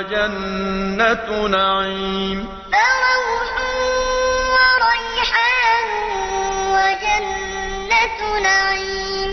وجنة نعيم. فروح وريحان وجنة نعيم.